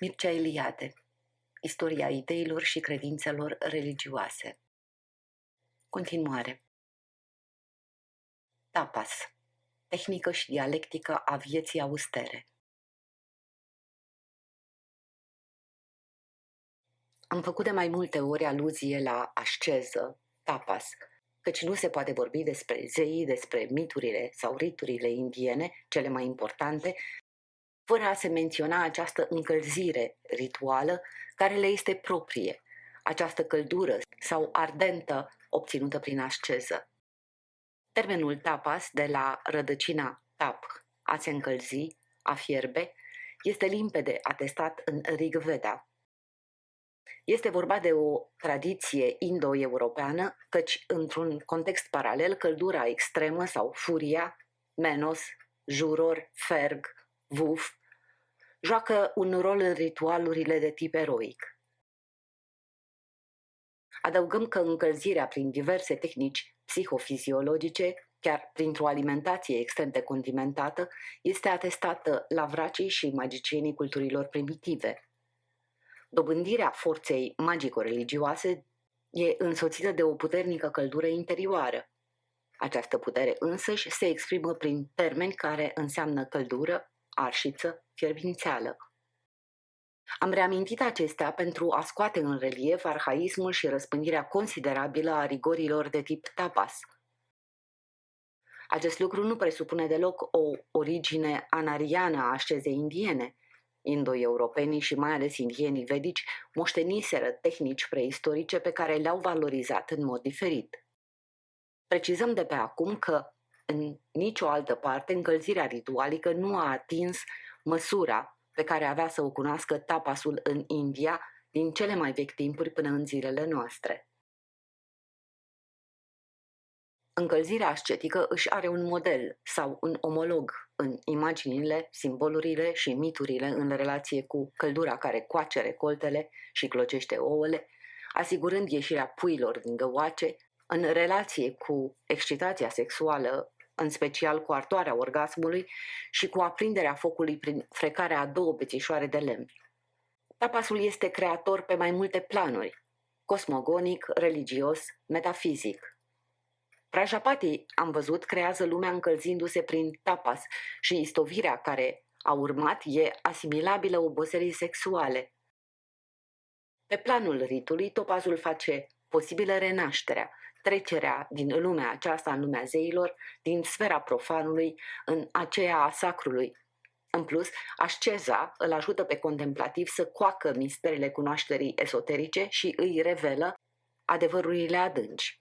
Mircea Eliade Istoria ideilor și credințelor religioase. Continuare. Tapas Tehnică și dialectică a vieții austere. Am făcut de mai multe ori aluzie la asceză, tapas, căci nu se poate vorbi despre zei, despre miturile sau riturile indiene, cele mai importante, fără a se menționa această încălzire rituală care le este proprie, această căldură sau ardentă obținută prin asceză. Termenul tapas, de la rădăcina tap, a se încălzi, a fierbe, este limpede atestat în Rig Veda. Este vorba de o tradiție indo-europeană, căci într-un context paralel, căldura extremă sau furia, menos, juror, ferg, vuf, joacă un rol în ritualurile de tip eroic. Adăugăm că încălzirea prin diverse tehnici psihofiziologice, chiar printr-o alimentație extrem de condimentată, este atestată la vracii și magicienii culturilor primitive. Dobândirea forței magico-religioase e însoțită de o puternică căldură interioară. Această putere însăși se exprimă prin termeni care înseamnă căldură, arșiță, fierbințeală. Am reamintit acestea pentru a scoate în relief arhaismul și răspândirea considerabilă a rigorilor de tip tapas. Acest lucru nu presupune deloc o origine anariană a așezei indiene. Indo-europenii și mai ales indienii vedici moșteniseră tehnici preistorice pe care le-au valorizat în mod diferit. Precizăm de pe acum că în nicio altă parte încălzirea ritualică nu a atins măsura pe care avea să o cunoască tapasul în India din cele mai vechi timpuri până în zilele noastre. Încălzirea ascetică își are un model sau un omolog în imaginile, simbolurile și miturile în relație cu căldura care coace recoltele și clocește ouăle, asigurând ieșirea puilor din găoace, în relație cu excitația sexuală în special cu artoarea orgasmului și cu aprinderea focului prin frecarea a două bețișoare de lemn. Tapasul este creator pe mai multe planuri, cosmogonic, religios, metafizic. Prajapati, am văzut, creează lumea încălzindu-se prin tapas și istovirea care a urmat e asimilabilă oboselii sexuale. Pe planul ritului, topazul face posibilă renașterea, trecerea din lumea aceasta în lumea zeilor, din sfera profanului în aceea a sacrului. În plus, asceza îl ajută pe contemplativ să coacă misterele cunoașterii esoterice și îi revelă adevărurile adânci.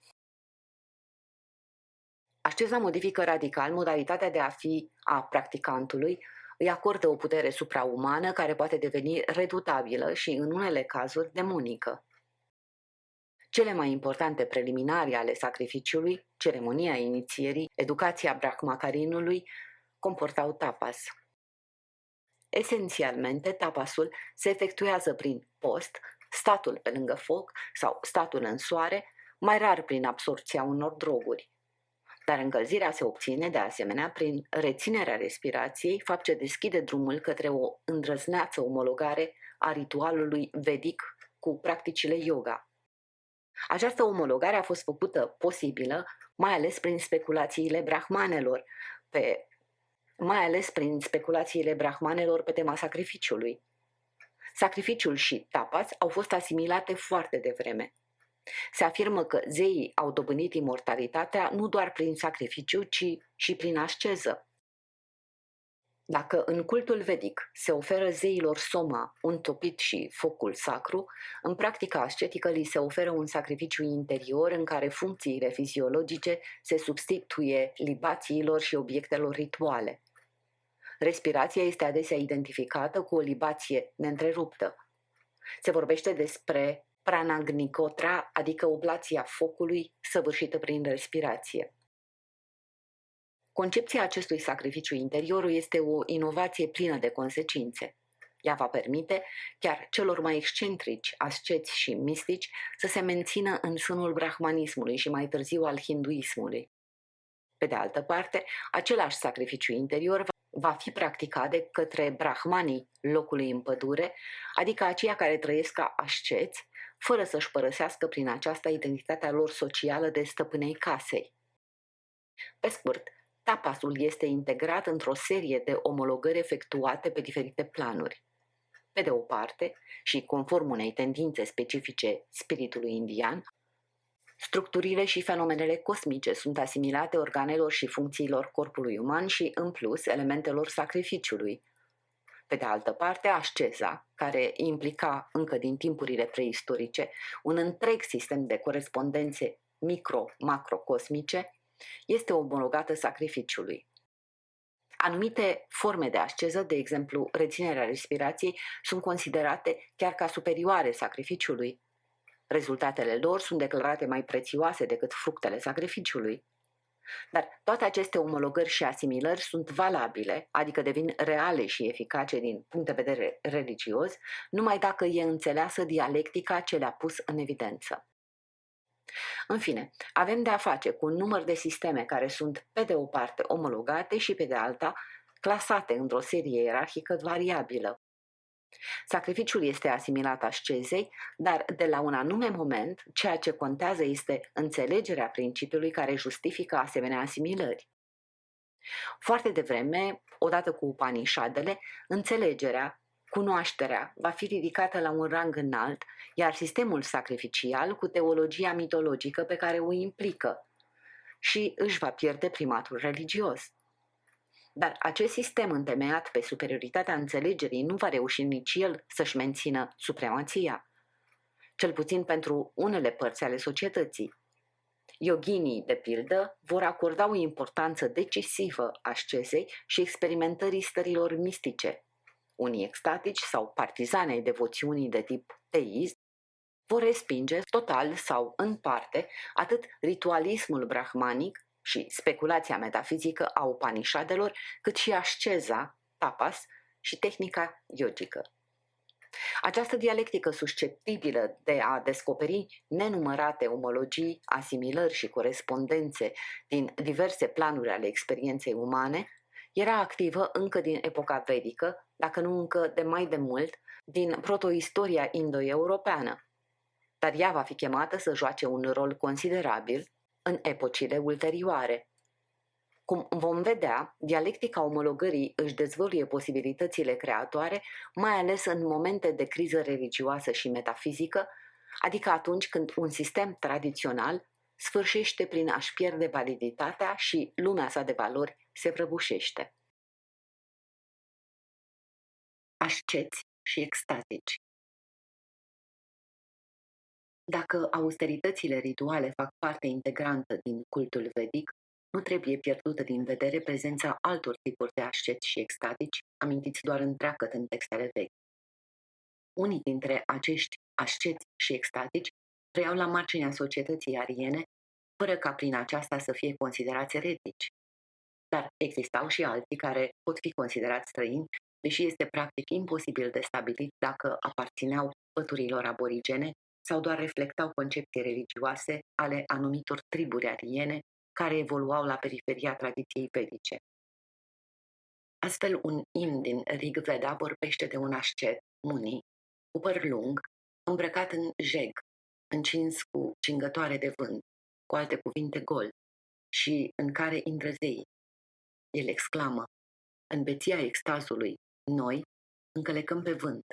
Asceza modifică radical modalitatea de a fi a practicantului, îi acordă o putere supraumană care poate deveni redutabilă și, în unele cazuri, demonică. Cele mai importante preliminari ale sacrificiului, ceremonia inițierii, educația brahmacarinului, comportau tapas. Esențialmente, tapasul se efectuează prin post, statul pe lângă foc sau statul în soare, mai rar prin absorpția unor droguri. Dar încălzirea se obține, de asemenea, prin reținerea respirației, fapt ce deschide drumul către o îndrăzneață omologare a ritualului vedic cu practicile yoga. Această omologare a fost făcută posibilă mai ales prin speculațiile brahmanelor, pe, mai ales prin speculațiile brahmanelor pe tema sacrificiului. Sacrificiul și tapas au fost asimilate foarte devreme. Se afirmă că zeii au dobândit imortalitatea nu doar prin sacrificiu, ci și prin asceză. Dacă în cultul vedic se oferă zeilor soma un topit și focul sacru, în practica ascetică li se oferă un sacrificiu interior în care funcțiile fiziologice se substituie libațiilor și obiectelor rituale. Respirația este adesea identificată cu o libație neîntreruptă. Se vorbește despre pranagnicotra, adică oblația focului săvârșită prin respirație. Concepția acestui sacrificiu interior este o inovație plină de consecințe. Ea va permite chiar celor mai excentrici, asceți și mistici să se mențină în sânul brahmanismului și mai târziu al hinduismului. Pe de altă parte, același sacrificiu interior va fi practicat de către brahmanii locului în pădure, adică aceia care trăiesc ca asceți, fără să-și părăsească prin aceasta identitatea lor socială de stăpânei casei. Pe scurt, tapasul este integrat într-o serie de omologări efectuate pe diferite planuri. Pe de o parte, și conform unei tendințe specifice spiritului indian, Structurile și fenomenele cosmice sunt asimilate organelor și funcțiilor corpului uman și, în plus, elementelor sacrificiului. Pe de altă parte, asceza, care implica încă din timpurile preistorice un întreg sistem de corespondențe micro-macrocosmice, este omologată sacrificiului. Anumite forme de asceză, de exemplu reținerea respirației, sunt considerate chiar ca superioare sacrificiului, Rezultatele lor sunt declarate mai prețioase decât fructele sacrificiului. Dar toate aceste omologări și asimilări sunt valabile, adică devin reale și eficace din punct de vedere religios, numai dacă e înțeleasă dialectica ce le-a pus în evidență. În fine, avem de a face cu un număr de sisteme care sunt pe de o parte omologate și pe de alta clasate într-o serie ierarhică variabilă, Sacrificiul este asimilat ascezei, dar de la un anume moment, ceea ce contează este înțelegerea principiului care justifică asemenea asimilări. Foarte devreme, odată cu Upanishadele, înțelegerea, cunoașterea va fi ridicată la un rang înalt, iar sistemul sacrificial cu teologia mitologică pe care o implică și își va pierde primatul religios. Dar acest sistem întemeiat pe superioritatea înțelegerii nu va reuși nici el să-și mențină supremația, cel puțin pentru unele părți ale societății. Yoginii, de pildă, vor acorda o importanță decisivă ascezei și experimentării stărilor mistice. Unii extatici sau partizani ai devoțiunii de tip teist vor respinge total sau în parte atât ritualismul brahmanic și speculația metafizică a Upanishadelor, cât și asceza, tapas și tehnica yogică. Această dialectică susceptibilă de a descoperi nenumărate omologii, asimilări și corespondențe din diverse planuri ale experienței umane era activă încă din epoca vedică, dacă nu încă de mai de mult, din protoistoria indo-europeană. Dar ea va fi chemată să joace un rol considerabil în epocile ulterioare. Cum vom vedea, dialectica omologării își dezvăluie posibilitățile creatoare, mai ales în momente de criză religioasă și metafizică, adică atunci când un sistem tradițional sfârșește prin a-și pierde validitatea și lumea sa de valori se prăbușește. Asceți și extatici dacă austeritățile rituale fac parte integrantă din cultul vedic, nu trebuie pierdută din vedere prezența altor tipuri de asceți și extatici, amintiți doar întreagăt în textele vechi. Unii dintre acești asceți și extatici trăiau la marginea societății ariene, fără ca prin aceasta să fie considerați eretici. Dar existau și alții care pot fi considerați străini, deși este practic imposibil de stabilit dacă aparțineau păturilor aborigene sau doar reflectau concepții religioase ale anumitor triburi ariene care evoluau la periferia tradiției vedice. Astfel, un imn din Rig Veda vorbește de un ascet, Muni, cu păr lung, îmbrăcat în jeg, încins cu cingătoare de vânt, cu alte cuvinte gol, și în care intră zei. El exclamă, în beția extazului, noi încălecăm pe vânt,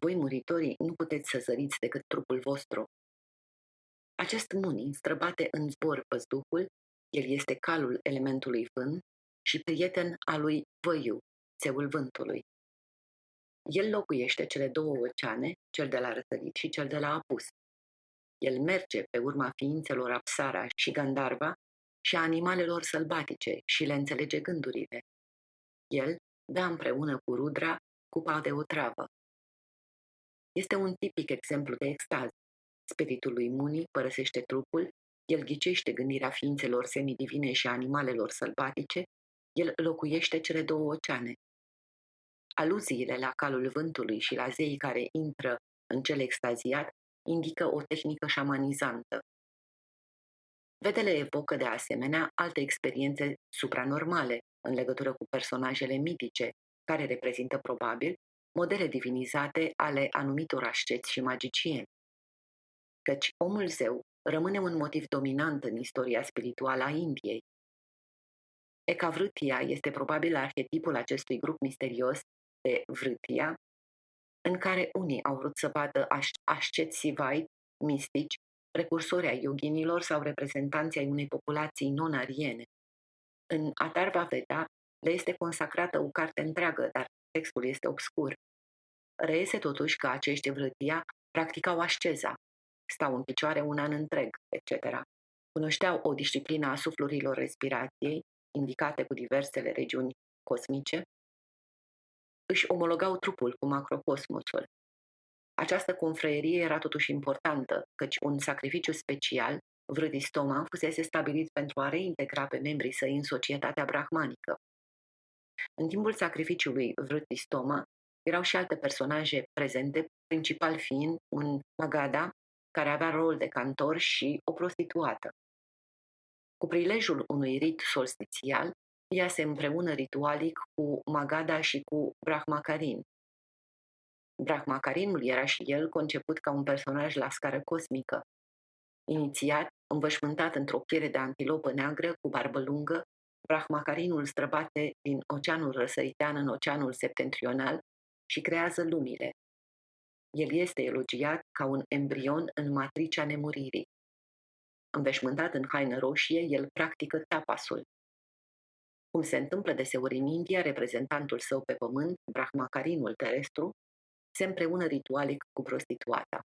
voi, muritorii, nu puteți să zăriți decât trupul vostru. Acest muni străbate în zbor păzduhul, el este calul elementului vânt și prieten al lui Văiu, țeul vântului. El locuiește cele două oceane, cel de la răsărit și cel de la apus. El merge pe urma ființelor Apsara și Gandarva și a animalelor sălbatice și le înțelege gândurile. El dă împreună cu Rudra cupa de otravă. Este un tipic exemplu de extaz. Spiritul lui Muni părăsește trupul, el ghicește gândirea ființelor semidivine și animalelor sălbatice, el locuiește cele două oceane. Aluziile la calul vântului și la zeii care intră în cel extaziat indică o tehnică șamanizantă. Vedele evocă de asemenea alte experiențe supranormale, în legătură cu personajele mitice, care reprezintă probabil modele divinizate ale anumitor asceți și magicieni. Căci omul zeu rămâne un motiv dominant în istoria spirituală a Indiei. Ekavrutia este probabil arhetipul acestui grup misterios de Vrutia, în care unii au vrut să vadă asceți sivai, mistici, precursori ai yoginilor sau reprezentanții ai unei populații non-ariene. În Atarva Veda le este consacrată o carte întreagă, dar textul este obscur. Reiese totuși că acești vrătia practicau asceza, stau în picioare un an întreg, etc. Cunoșteau o disciplină a suflurilor respirației, indicate cu diversele regiuni cosmice, își omologau trupul cu macrocosmosul. Această confreierie era totuși importantă, căci un sacrificiu special, vrădistoma, fusese stabilit pentru a reintegra pe membrii săi în societatea brahmanică. În timpul sacrificiului vrădistoma, erau și alte personaje prezente, principal fiind un Magada, care avea rol de cantor și o prostituată. Cu prilejul unui rit solstițial, ea se împreună ritualic cu Magada și cu Brahmakarin. Brahmakarinul era și el conceput ca un personaj la scară cosmică. Inițiat, învășmântat într-o piele de antilopă neagră cu barbă lungă, Brahmakarinul străbate din oceanul răsăritean în oceanul septentrional și creează lumile. El este elogiat ca un embrion în matricea nemuririi. Înveșmântat în haină roșie, el practică tapasul. Cum se întâmplă deseori în India, reprezentantul său pe pământ, Brahmakarinul terestru, se împreună ritualic cu prostituata.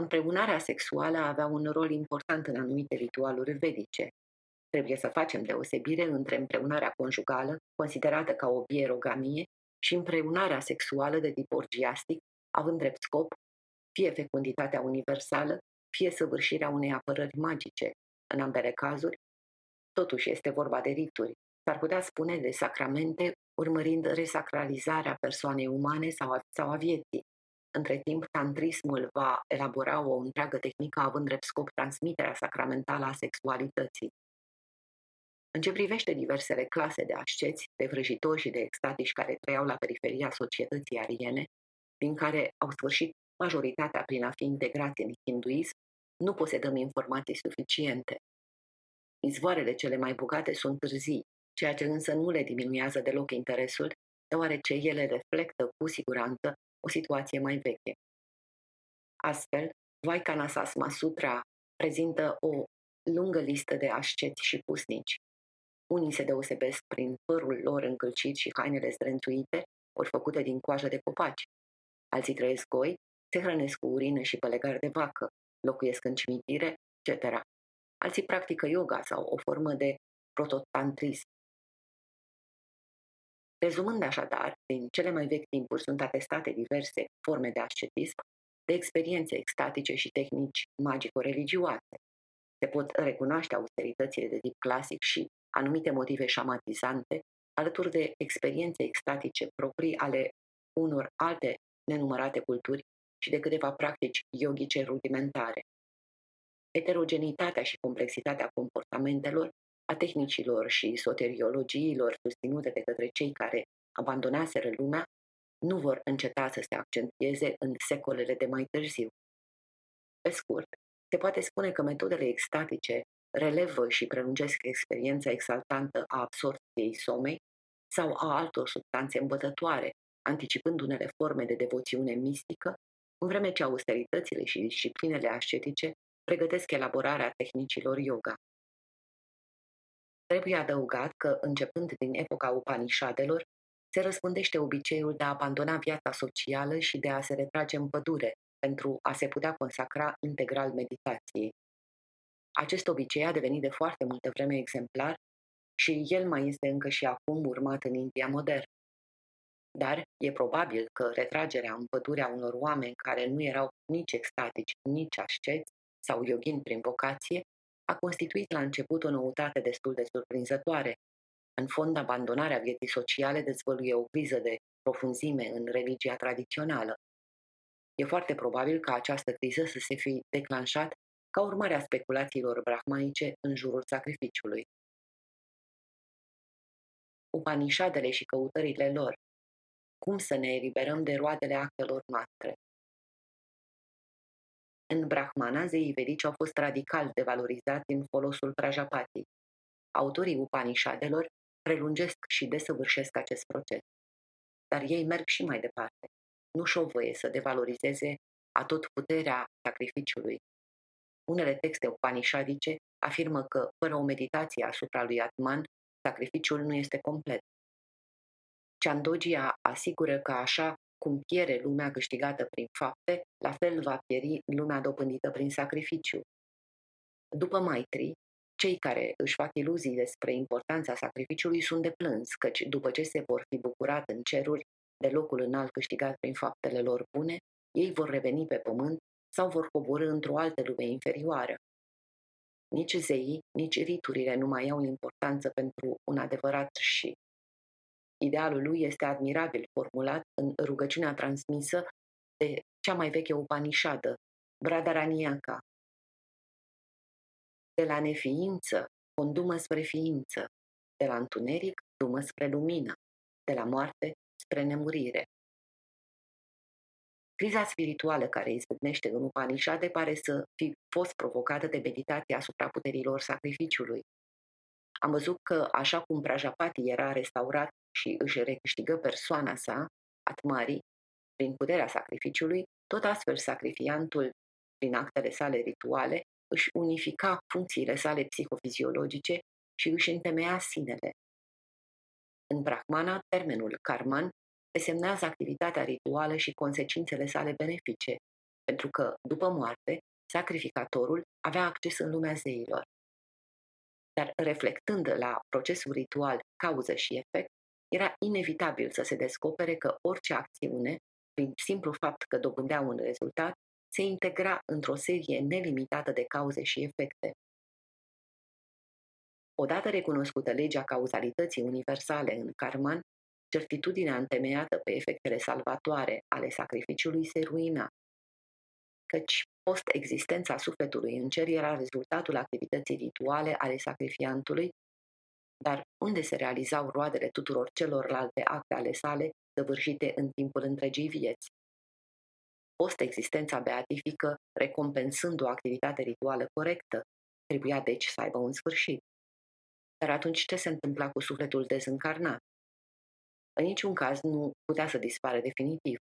Împreunarea sexuală avea un rol important în anumite ritualuri vedice. Trebuie să facem deosebire între împreunarea conjugală, considerată ca o bierogamie, și împreunarea sexuală de tip orgiastic, având drept scop fie fecunditatea universală, fie săvârșirea unei apărări magice. În ambele cazuri, totuși este vorba de rituri. S-ar putea spune de sacramente, urmărind resacralizarea persoanei umane sau a, sau a vieții. Între timp, tantrismul va elabora o întreagă tehnică având drept scop transmiterea sacramentală a sexualității. În ce privește diversele clase de asceți, de vrăjitori și de extatici care trăiau la periferia societății ariene, din care au sfârșit majoritatea prin a fi integrați în hinduism, nu posedăm informații suficiente. Izvoarele cele mai bogate sunt târzii, ceea ce însă nu le diminuează deloc interesul, deoarece ele reflectă cu siguranță o situație mai veche. Astfel, Vaikanasasma Sutra prezintă o lungă listă de asceți și pusnici. Unii se deosebesc prin părul lor încălcit și hainele zdrențuite, ori făcute din coajă de copaci. Alții trăiesc goi, se hrănesc cu urină și pălegar de vacă, locuiesc în cimitire, etc. Alții practică yoga sau o formă de prototantrism. Rezumând așadar, din cele mai vechi timpuri sunt atestate diverse forme de ascetism, de experiențe extatice și tehnici magico-religioase. Se pot recunoaște austeritățile de tip clasic și anumite motive șamatizante, alături de experiențe extatice proprii ale unor alte nenumărate culturi și de câteva practici yogice rudimentare. Heterogenitatea și complexitatea comportamentelor, a tehnicilor și soteriologiilor susținute de către cei care abandonaseră lumea, nu vor înceta să se accentueze în secolele de mai târziu. Pe scurt, se poate spune că metodele extatice relevă și prelungesc experiența exaltantă a absorpției somei sau a altor substanțe îmbătătoare, anticipând unele forme de devoțiune mistică, în vreme ce austeritățile și disciplinele ascetice pregătesc elaborarea tehnicilor yoga. Trebuie adăugat că, începând din epoca Upanishadelor, se răspândește obiceiul de a abandona viața socială și de a se retrage în pădure pentru a se putea consacra integral meditației. Acest obicei a devenit de foarte multă vreme exemplar și el mai este încă și acum urmat în India modernă. Dar e probabil că retragerea în pădurea unor oameni care nu erau nici extatici, nici asceți sau yoghin prin vocație a constituit la început o noutate destul de surprinzătoare. În fond, abandonarea vieții sociale dezvăluie o criză de profunzime în religia tradițională. E foarte probabil ca această criză să se fi declanșat ca urmare a speculațiilor brahmanice în jurul sacrificiului. Upanishadele și căutările lor. Cum să ne eliberăm de roadele actelor noastre? În Brahmana, zeii vedici au fost radical devalorizați în folosul Prajapati. Autorii Upanishadelor prelungesc și desăvârșesc acest proces. Dar ei merg și mai departe. Nu și-o voie să devalorizeze atot puterea sacrificiului. Unele texte upanishadice afirmă că, fără o meditație asupra lui Atman, sacrificiul nu este complet. Ciandogia asigură că așa cum piere lumea câștigată prin fapte, la fel va pieri lumea dobândită prin sacrificiu. După Maitri, cei care își fac iluzii despre importanța sacrificiului sunt de plâns, căci după ce se vor fi bucurat în ceruri de locul înalt câștigat prin faptele lor bune, ei vor reveni pe pământ sau vor coborâ într-o altă lume inferioară. Nici zeii, nici riturile nu mai au importanță pentru un adevărat și. Idealul lui este admirabil formulat în rugăciunea transmisă de cea mai veche Upanishadă, Bradaraniaka. De la neființă, condumă spre ființă, de la întuneric, dumă spre lumină, de la moarte spre nemurire. Criza spirituală care izbucnește în Upanishade pare să fi fost provocată de meditația asupra puterilor sacrificiului. Am văzut că, așa cum Prajapati era restaurat și își recâștigă persoana sa, Atmari, prin puterea sacrificiului, tot astfel sacrifiantul, prin actele sale rituale, își unifica funcțiile sale psihofiziologice și își întemeia sinele. În Brahmana, termenul karman desemnează activitatea rituală și consecințele sale benefice, pentru că, după moarte, sacrificatorul avea acces în lumea zeilor. Dar reflectând la procesul ritual cauză și efect, era inevitabil să se descopere că orice acțiune, prin simplu fapt că dobândea un rezultat, se integra într-o serie nelimitată de cauze și efecte. Odată recunoscută legea cauzalității universale în Karman, certitudinea întemeiată pe efectele salvatoare ale sacrificiului se ruina, căci post-existența sufletului în cer era rezultatul activității rituale ale sacrifiantului, dar unde se realizau roadele tuturor celorlalte acte ale sale săvârșite în timpul întregii vieți. Post-existența beatifică, recompensând o activitate rituală corectă, trebuia deci să aibă un sfârșit. Dar atunci ce se întâmpla cu sufletul dezîncarnat? În niciun caz nu putea să dispară definitiv.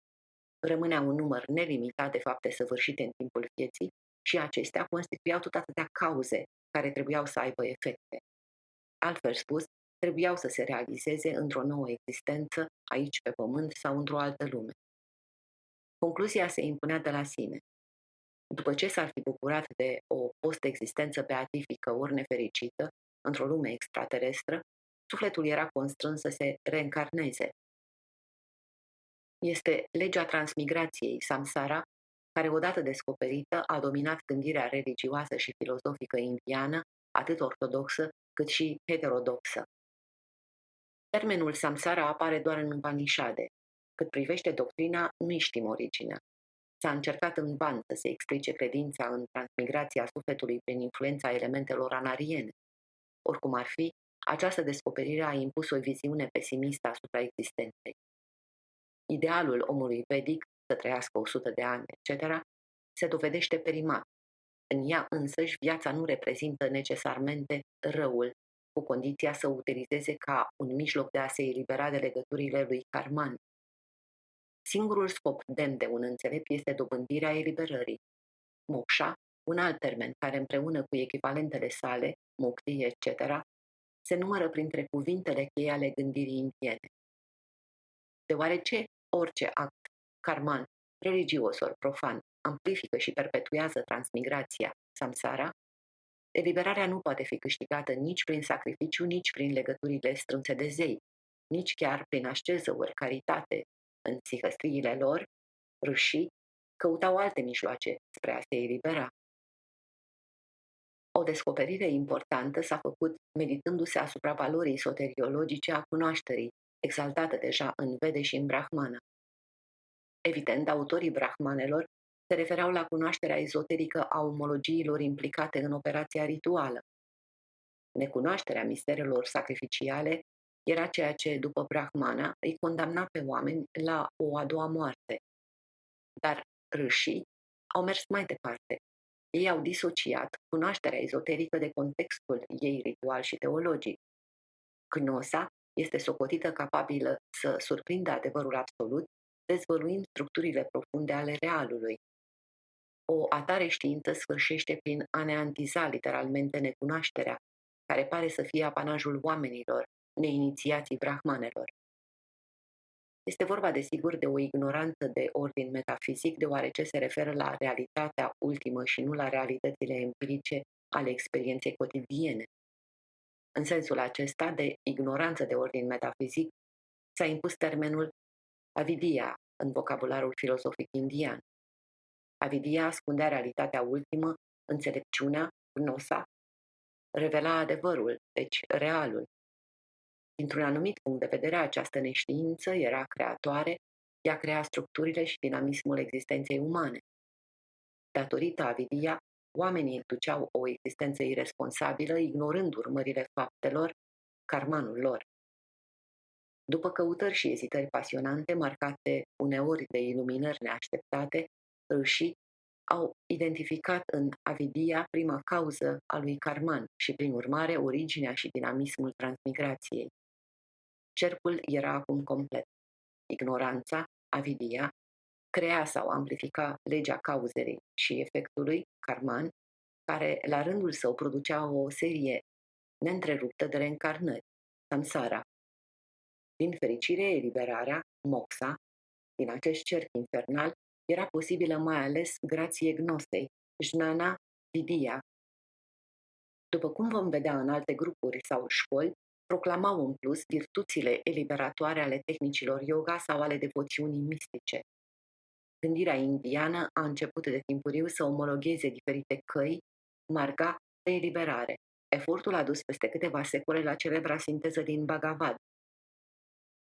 Rămânea un număr nelimitat de fapte săvârșite în timpul vieții și acestea constituiau tot atâtea cauze care trebuiau să aibă efecte. Altfel spus, trebuiau să se realizeze într-o nouă existență, aici pe pământ sau într-o altă lume. Concluzia se impunea de la sine. După ce s-ar fi bucurat de o post-existență beatifică ori nefericită, într-o lume extraterestră, sufletul era constrâns să se reîncarneze. Este legea transmigrației, samsara, care odată descoperită a dominat gândirea religioasă și filozofică indiană, atât ortodoxă cât și heterodoxă. Termenul samsara apare doar în Upanishade. Cât privește doctrina, nu știm originea. S-a încercat în ban să se explice credința în transmigrația sufletului prin influența elementelor anariene. Oricum ar fi, această descoperire a impus o viziune pesimistă asupra existenței. Idealul omului vedic, să trăiască 100 de ani, etc., se dovedește perimat. În ea însăși viața nu reprezintă necesarmente răul, cu condiția să o utilizeze ca un mijloc de a se elibera de legăturile lui Karman. Singurul scop demn de un înțelept este dobândirea eliberării. Moksha, un alt termen care împreună cu echivalentele sale, mukti, etc., se numără printre cuvintele cheie ale gândirii indiene. Deoarece orice act karman, religios ori profan, amplifică și perpetuează transmigrația, samsara, eliberarea nu poate fi câștigată nici prin sacrificiu, nici prin legăturile strânse de zei, nici chiar prin asceză ori caritate. În psihăstriile lor, rușii căutau alte mijloace spre a se elibera. O descoperire importantă s-a făcut meditându-se asupra valorii soteriologice a cunoașterii, exaltată deja în Vede și în Brahmana. Evident, autorii brahmanelor se refereau la cunoașterea ezoterică a omologiilor implicate în operația rituală. Necunoașterea misterelor sacrificiale era ceea ce, după Brahmana, îi condamna pe oameni la o a doua moarte. Dar râșii au mers mai departe. Ei au disociat cunoașterea ezoterică de contextul ei ritual și teologic. Gnosa este socotită capabilă să surprindă adevărul absolut, dezvăluind structurile profunde ale realului. O atare știință sfârșește prin a neantiza literalmente necunoașterea, care pare să fie apanajul oamenilor, neinițiații brahmanelor. Este vorba, desigur, de o ignoranță de ordin metafizic, deoarece se referă la realitatea ultimă și nu la realitățile empirice ale experienței cotidiene. În sensul acesta, de ignoranță de ordin metafizic, s-a impus termenul avidia în vocabularul filozofic indian. Avidia ascundea realitatea ultimă, înțelepciunea, gnosa, revela adevărul, deci realul. Dintr-un anumit punct de vedere, această neștiință era creatoare, ea crea structurile și dinamismul existenței umane. Datorită avidia, oamenii duceau o existență irresponsabilă, ignorând urmările faptelor, karmanul lor. După căutări și ezitări pasionante, marcate uneori de iluminări neașteptate, râșii au identificat în avidia prima cauză a lui Karman și, prin urmare, originea și dinamismul transmigrației. Cercul era acum complet. Ignoranța, avidia, crea sau amplifica legea cauzei și efectului, karman, care la rândul său producea o serie neîntreruptă de reîncarnări, samsara. Din fericire, eliberarea, moxa, din acest cerc infernal, era posibilă mai ales grație gnosei, jnana, vidia. După cum vom vedea în alte grupuri sau școli, proclamau în plus virtuțile eliberatoare ale tehnicilor yoga sau ale devoțiunii mistice. Gândirea indiană a început de timpuriu să omologheze diferite căi, marga de eliberare. Efortul a dus peste câteva secole la celebra sinteză din Bhagavad.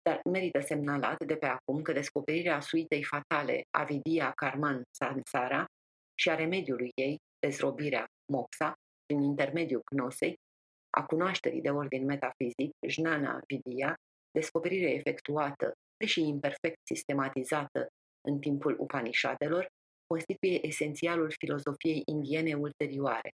Dar merită semnalat de pe acum că descoperirea suitei fatale a Vidya Karman Sansara și a remediului ei, dezrobirea Moxa, prin intermediul gnosei, a cunoașterii de ordin metafizic, Jnana Vidya, descoperire efectuată, deși imperfect sistematizată în timpul Upanishadelor, constituie esențialul filozofiei indiene ulterioare.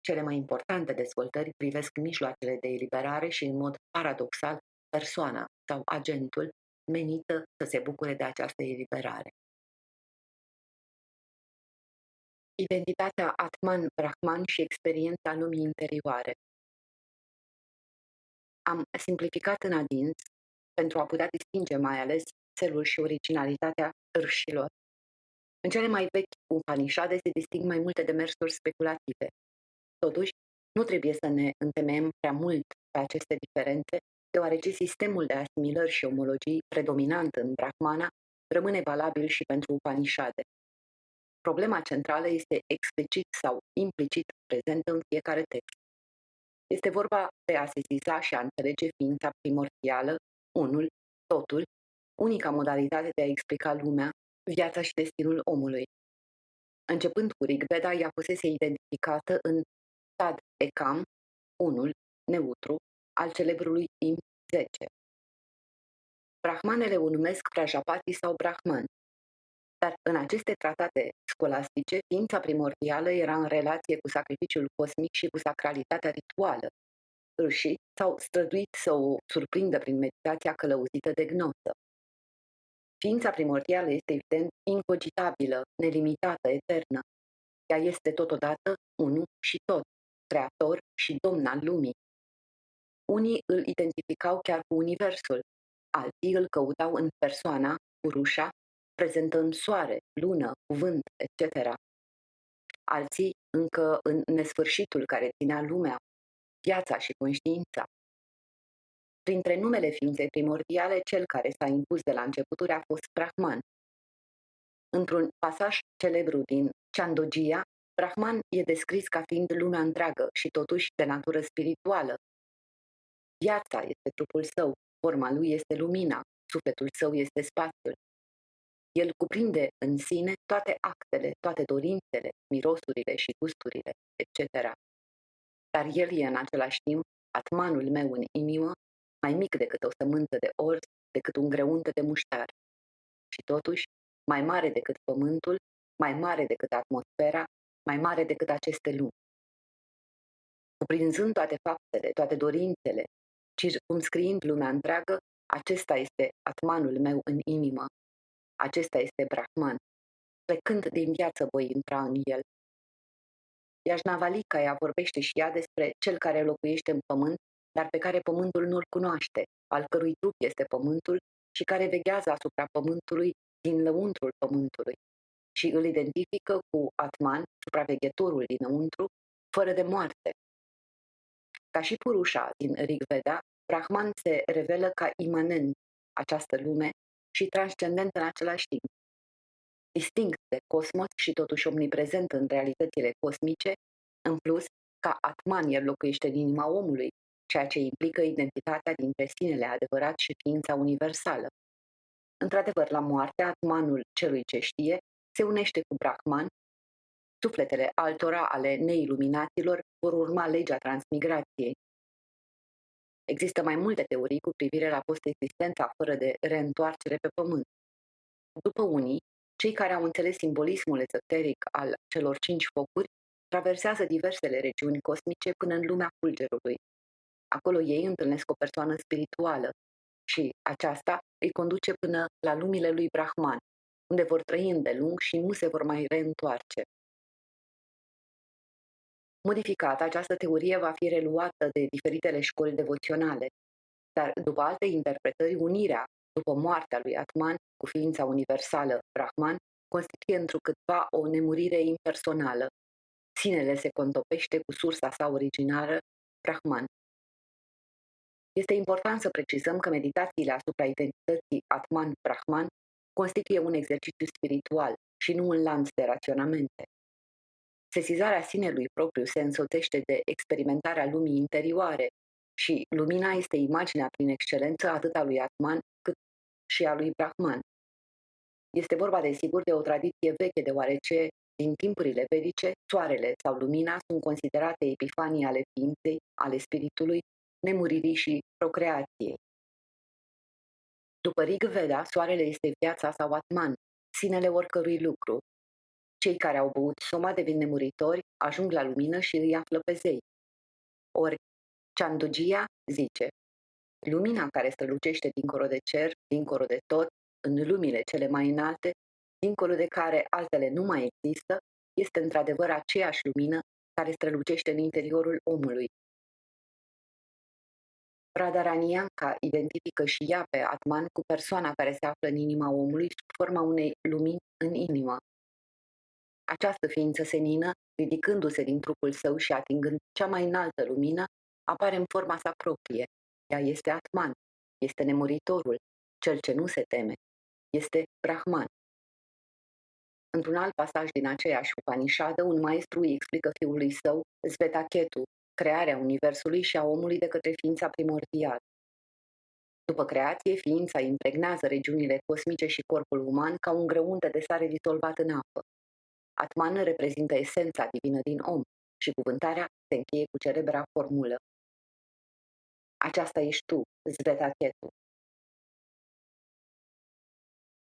Cele mai importante dezvoltări privesc mijloacele de eliberare și, în mod paradoxal, persoana sau agentul menită să se bucure de această eliberare. Identitatea Atman-Brahman și experiența lumii interioare. Am simplificat în adins pentru a putea distinge mai ales țelul și originalitatea râșilor. În cele mai vechi Upanishade se disting mai multe demersuri speculative. Totuși, nu trebuie să ne întemeiem prea mult pe aceste diferențe, deoarece sistemul de asimilări și omologii predominant în Brahmana rămâne valabil și pentru Upanishade. Problema centrală este explicit sau implicit prezentă în fiecare text. Este vorba de a sesiza și a înțelege ființa primordială, unul, totul, unica modalitate de a explica lumea, viața și destinul omului. Începând cu Rigveda, ea fusese identificată în Tad Ekam, unul, neutru, al celebrului Im 10. Brahmanele o numesc Prajapati sau Brahman, dar în aceste tratate scolastice, ființa primordială era în relație cu sacrificiul cosmic și cu sacralitatea rituală. Râșii s-au străduit să o surprindă prin meditația călăuzită de gnosă. Ființa primordială este evident incogitabilă, nelimitată, eternă. Ea este totodată unul și tot, creator și domn al lumii. Unii îl identificau chiar cu universul, alții îl căutau în persoana, Purusha, prezentând soare, lună, cuvânt, etc. Alții încă în nesfârșitul care ținea lumea, viața și conștiința. Printre numele ființei primordiale, cel care s-a impus de la începuturi a fost Brahman. Într-un pasaj celebru din Chandogia, Brahman e descris ca fiind lumea întreagă și totuși de natură spirituală. Viața este trupul său, forma lui este lumina, sufletul său este spațiul. El cuprinde în sine toate actele, toate dorințele, mirosurile și gusturile, etc. Dar el e în același timp atmanul meu în inimă, mai mic decât o sămânță de orz, decât un greunte de muștar. Și totuși, mai mare decât pământul, mai mare decât atmosfera, mai mare decât aceste lumi. Cuprinzând toate faptele, toate dorințele, circumscriind lumea întreagă, acesta este atmanul meu în inimă. Acesta este Brahman. Plecând din viață voi intra în el. Iașnavalika ea vorbește și ea despre cel care locuiește în pământ, dar pe care pământul nu-l cunoaște, al cărui trup este pământul și care veghează asupra pământului din lăuntrul pământului și îl identifică cu Atman, supraveghetorul dinăuntru, fără de moarte. Ca și Purusha din Rigveda, Brahman se revelă ca imanent această lume și transcendent în același timp. Distinct de cosmos și totuși omniprezent în realitățile cosmice, în plus, ca Atman el locuiește în inima omului, ceea ce implică identitatea dintre sinele adevărat și ființa universală. Într-adevăr, la moarte, Atmanul celui ce știe se unește cu Brahman, sufletele altora ale neiluminaților vor urma legea transmigrației. Există mai multe teorii cu privire la post-existența fără de reîntoarcere pe pământ. După unii, cei care au înțeles simbolismul ezoteric al celor cinci focuri traversează diversele regiuni cosmice până în lumea fulgerului. Acolo ei întâlnesc o persoană spirituală și aceasta îi conduce până la lumile lui Brahman, unde vor trăi îndelung și nu se vor mai reîntoarce. Modificată, această teorie va fi reluată de diferitele școli devoționale, dar după alte interpretări, unirea după moartea lui Atman cu ființa universală Brahman constituie întrucâtva o nemurire impersonală. Sinele se contopește cu sursa sa originară, Brahman. Este important să precizăm că meditațiile asupra identității Atman-Brahman constituie un exercițiu spiritual și nu un lanț de raționamente. Sesizarea sinelui propriu se însoțește de experimentarea lumii interioare și lumina este imaginea prin excelență atât a lui Atman cât și a lui Brahman. Este vorba desigur de o tradiție veche deoarece din timpurile vedice, soarele sau lumina sunt considerate epifanii ale ființei, ale spiritului, nemuririi și procreației. După Rig Veda, soarele este viața sau atman, sinele oricărui lucru. Cei care au băut soma devin nemuritori, ajung la lumină și îi află pe zei. Ori Chandugia zice, lumina care strălucește dincolo de cer, dincolo de tot, în lumile cele mai înalte, dincolo de care altele nu mai există, este într-adevăr aceeași lumină care strălucește în interiorul omului, Radharanianka identifică și ea pe Atman cu persoana care se află în inima omului sub forma unei lumini în inimă. Această ființă senină, ridicându-se din trupul său și atingând cea mai înaltă lumină, apare în forma sa proprie. Ea este Atman, este nemuritorul, cel ce nu se teme, este Brahman. Într-un alt pasaj din aceeași Upanishadă, un maestru îi explică fiului său, Svetaketu, crearea Universului și a omului de către ființa primordială. După creație, ființa impregnează regiunile cosmice și corpul uman ca un grăunte de sare disolvat în apă. Atman reprezintă esența divină din om și cuvântarea se încheie cu cerebra formulă. Aceasta ești tu, Zvetachetu.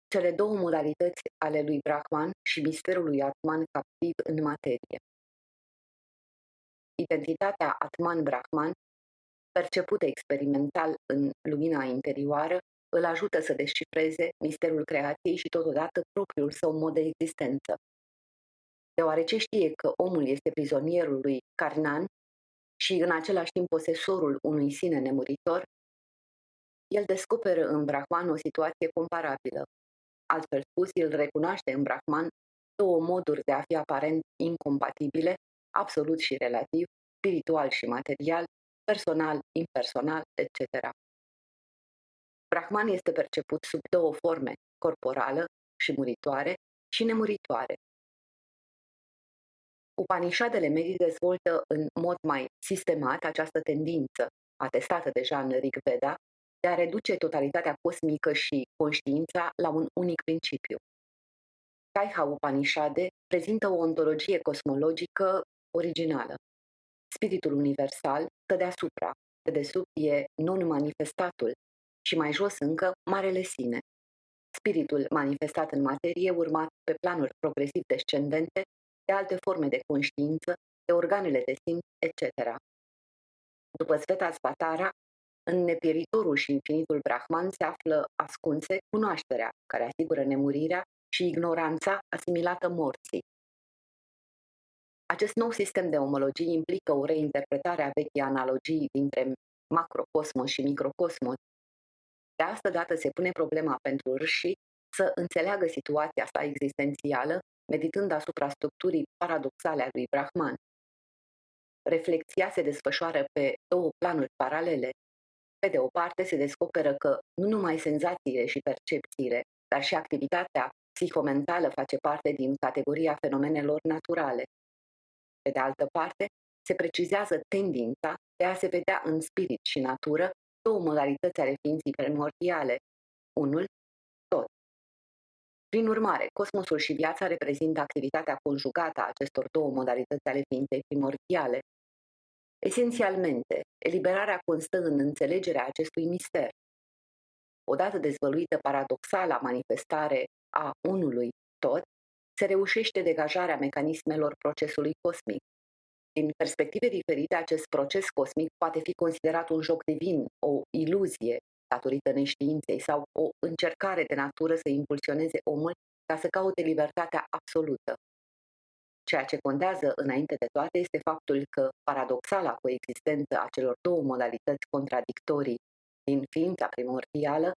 Cele două modalități ale lui Brahman și misterul lui Atman captiv în materie. Identitatea Atman-Brahman, percepută experimental în lumina interioară, îl ajută să descifreze misterul creației și totodată propriul său mod de existență. Deoarece știe că omul este prizonierul lui Karnan și în același timp posesorul unui sine nemuritor, el descoperă în Brahman o situație comparabilă. Altfel spus, el recunoaște în Brahman două moduri de a fi aparent incompatibile, absolut și relativ, spiritual și material, personal, impersonal, etc. Brahman este perceput sub două forme, corporală și muritoare și nemuritoare. Upanishadele medii dezvoltă în mod mai sistemat această tendință, atestată deja în Rig Veda, de a reduce totalitatea cosmică și conștiința la un unic principiu. Kaiha Upanishade prezintă o ontologie cosmologică originală. Spiritul universal stă deasupra, Pe desubt e non-manifestatul și mai jos încă Marele Sine. Spiritul manifestat în materie urmat pe planuri progresiv descendente de alte forme de conștiință, de organele de simț, etc. După Sveta Spatara, în nepieritorul și infinitul Brahman se află ascunse cunoașterea, care asigură nemurirea și ignoranța asimilată morții. Acest nou sistem de omologii implică o reinterpretare a vechii analogii dintre macrocosmos și microcosmos. De asta dată se pune problema pentru râșii să înțeleagă situația sa existențială, meditând asupra structurii paradoxale a lui Brahman. Reflexia se desfășoară pe două planuri paralele. Pe de o parte se descoperă că nu numai senzațiile și percepțiile, dar și activitatea psihomentală face parte din categoria fenomenelor naturale. Pe de altă parte, se precizează tendința de a se vedea în spirit și natură două modalități ale ființei primordiale, unul tot. Prin urmare, cosmosul și viața reprezintă activitatea conjugată a acestor două modalități ale ființei primordiale. Esențialmente, eliberarea constă în înțelegerea acestui mister. Odată dezvăluită paradoxala manifestare a unului tot, se reușește degajarea mecanismelor procesului cosmic. Din perspective diferite, acest proces cosmic poate fi considerat un joc divin, o iluzie datorită neștiinței sau o încercare de natură să impulsioneze omul ca să caute libertatea absolută. Ceea ce contează înainte de toate este faptul că paradoxala coexistență a celor două modalități contradictorii din ființa primordială